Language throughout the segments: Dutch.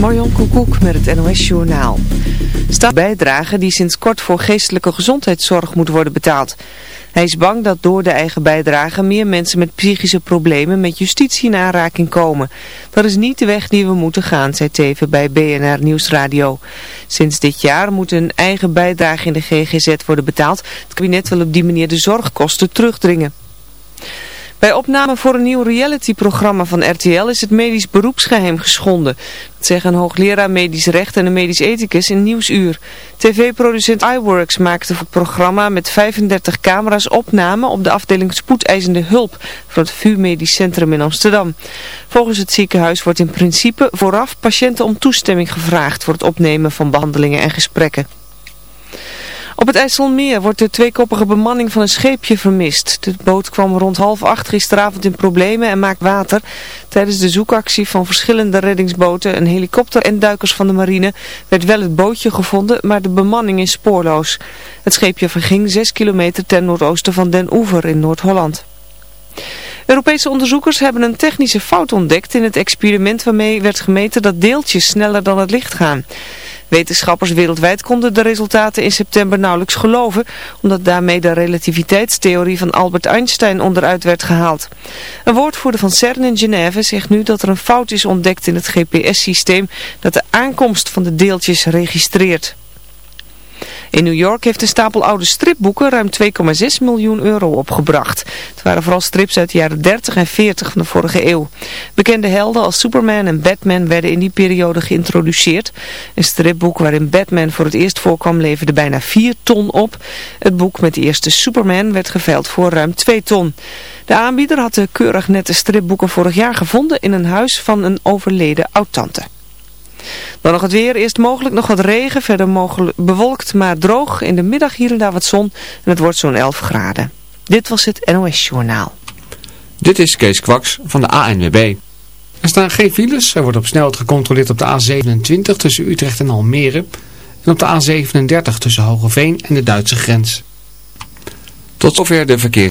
Marjon Koekoek met het NOS Journaal. Staat bijdrage die sinds kort voor geestelijke gezondheidszorg moet worden betaald. Hij is bang dat door de eigen bijdrage meer mensen met psychische problemen met justitie in aanraking komen. Dat is niet de weg die we moeten gaan, zei Teven bij BNR Nieuwsradio. Sinds dit jaar moet een eigen bijdrage in de GGZ worden betaald. Het kabinet wil op die manier de zorgkosten terugdringen. Bij opname voor een nieuw realityprogramma van RTL is het medisch beroepsgeheim geschonden. Dat zeggen een hoogleraar medisch recht en een medisch ethicus in Nieuwsuur. TV-producent iWorks maakte voor het programma met 35 camera's opname op de afdeling spoedeisende hulp van het VU Medisch Centrum in Amsterdam. Volgens het ziekenhuis wordt in principe vooraf patiënten om toestemming gevraagd voor het opnemen van behandelingen en gesprekken. Op het IJsselmeer wordt de tweekoppige bemanning van een scheepje vermist. De boot kwam rond half acht gisteravond in problemen en maakt water. Tijdens de zoekactie van verschillende reddingsboten, een helikopter en duikers van de marine werd wel het bootje gevonden, maar de bemanning is spoorloos. Het scheepje verging 6 kilometer ten noordoosten van Den Oever in Noord-Holland. Europese onderzoekers hebben een technische fout ontdekt in het experiment waarmee werd gemeten dat deeltjes sneller dan het licht gaan. Wetenschappers wereldwijd konden de resultaten in september nauwelijks geloven, omdat daarmee de relativiteitstheorie van Albert Einstein onderuit werd gehaald. Een woordvoerder van CERN in Genève zegt nu dat er een fout is ontdekt in het GPS-systeem dat de aankomst van de deeltjes registreert. In New York heeft een stapel oude stripboeken ruim 2,6 miljoen euro opgebracht. Het waren vooral strips uit de jaren 30 en 40 van de vorige eeuw. Bekende helden als Superman en Batman werden in die periode geïntroduceerd. Een stripboek waarin Batman voor het eerst voorkwam leverde bijna 4 ton op. Het boek met de eerste Superman werd geveild voor ruim 2 ton. De aanbieder had de keurig nette stripboeken vorig jaar gevonden in een huis van een overleden oud-tante. Dan nog het weer. Eerst mogelijk nog wat regen. Verder mogelijk bewolkt, maar droog. In de middag hier en daar wat zon. En het wordt zo'n 11 graden. Dit was het NOS Journaal. Dit is Kees Kwaks van de ANWB. Er staan geen files. Er wordt op snelheid gecontroleerd op de A27 tussen Utrecht en Almere. En op de A37 tussen Hogeveen en de Duitse grens. Tot zover de verkeer.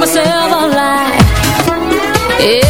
myself alive. Yeah.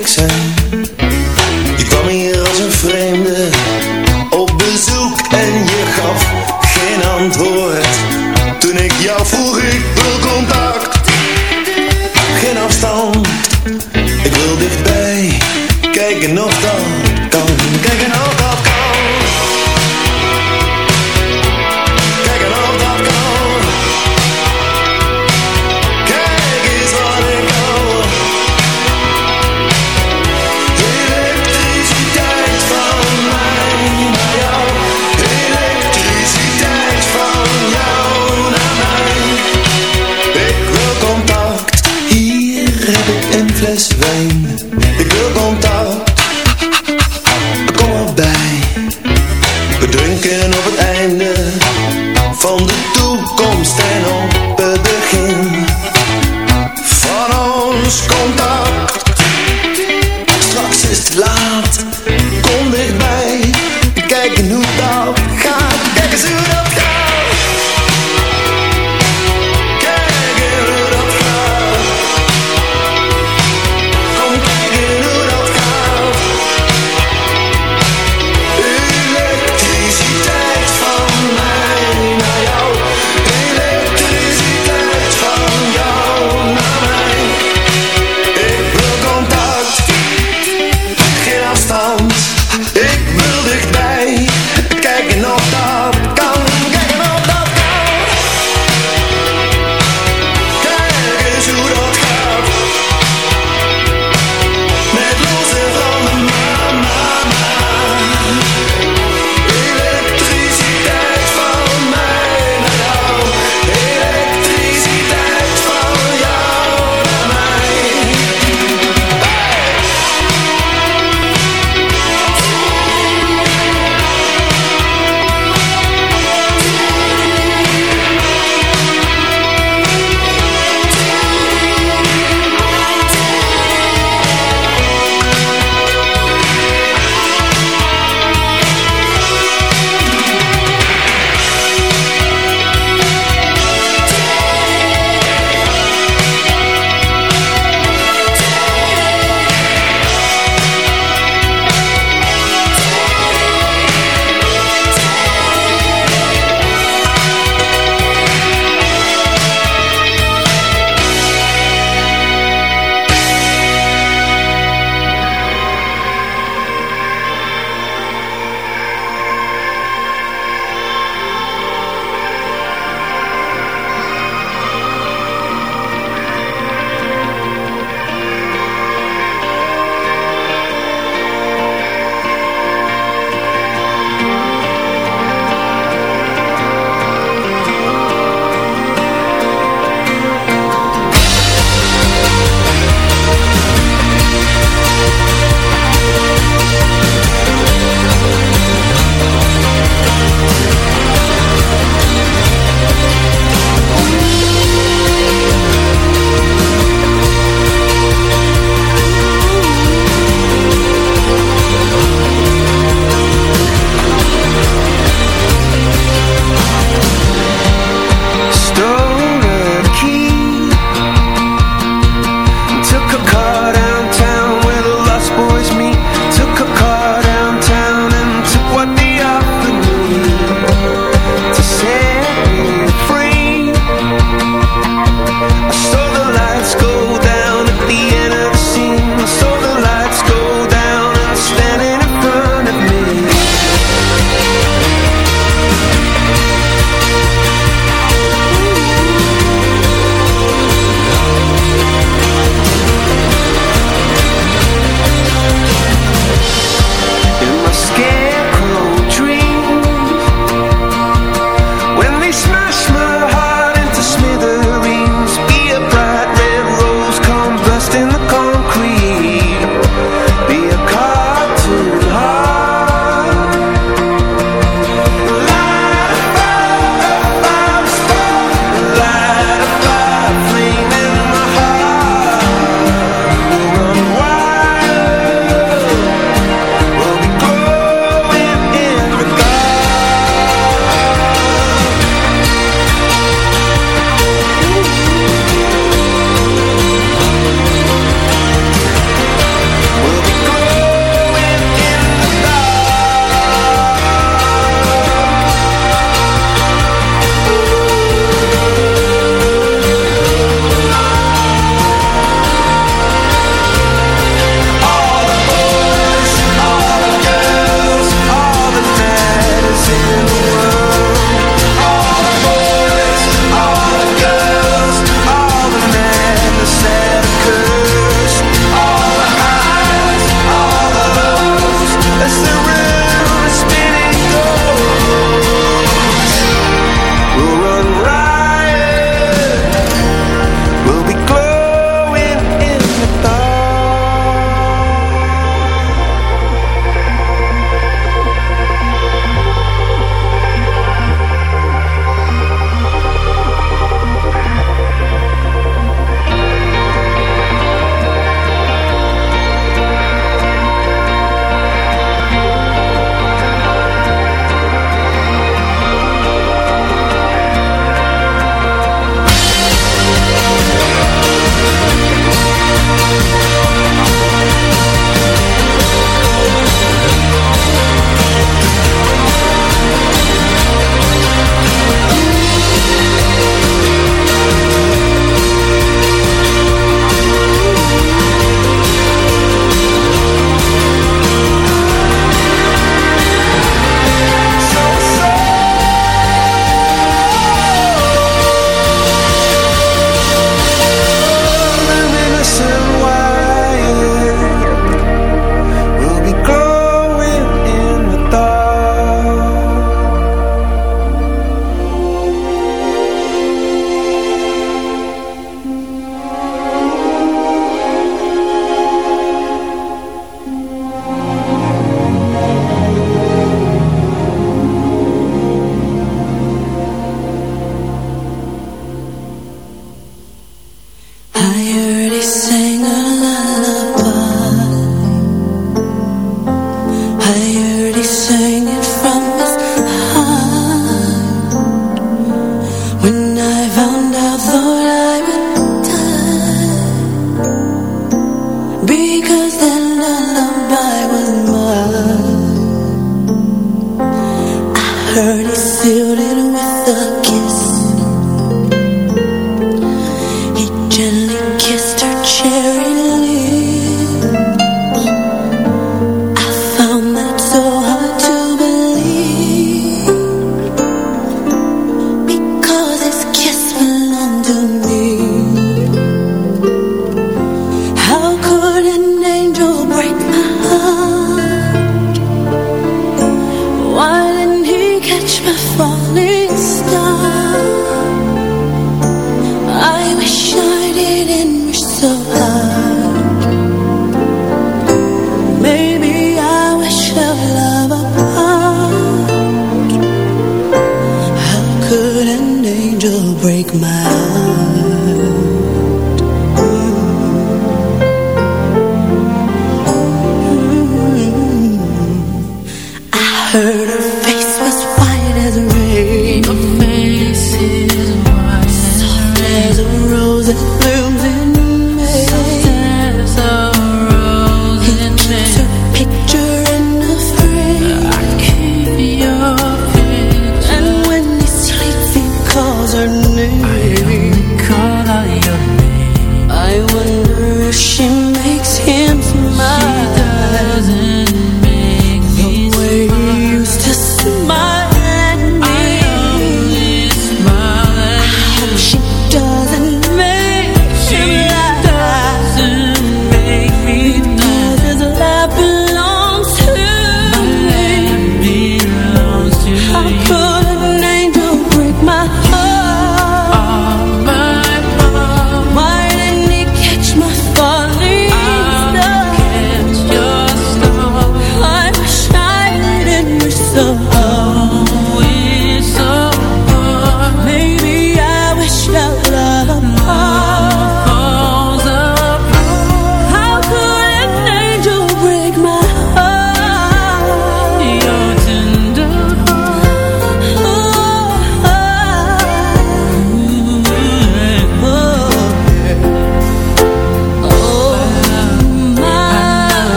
we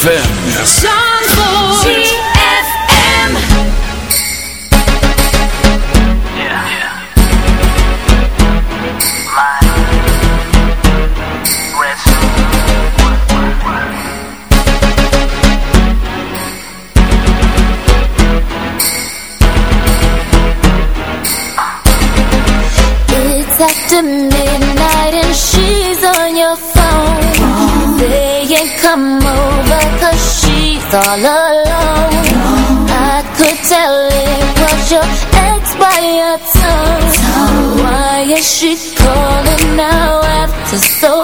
ZFM. after midnight and she's on your phone. They ain't coming left all alone I could tell it was your ex by your tongue. Why is she calling now after so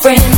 friends.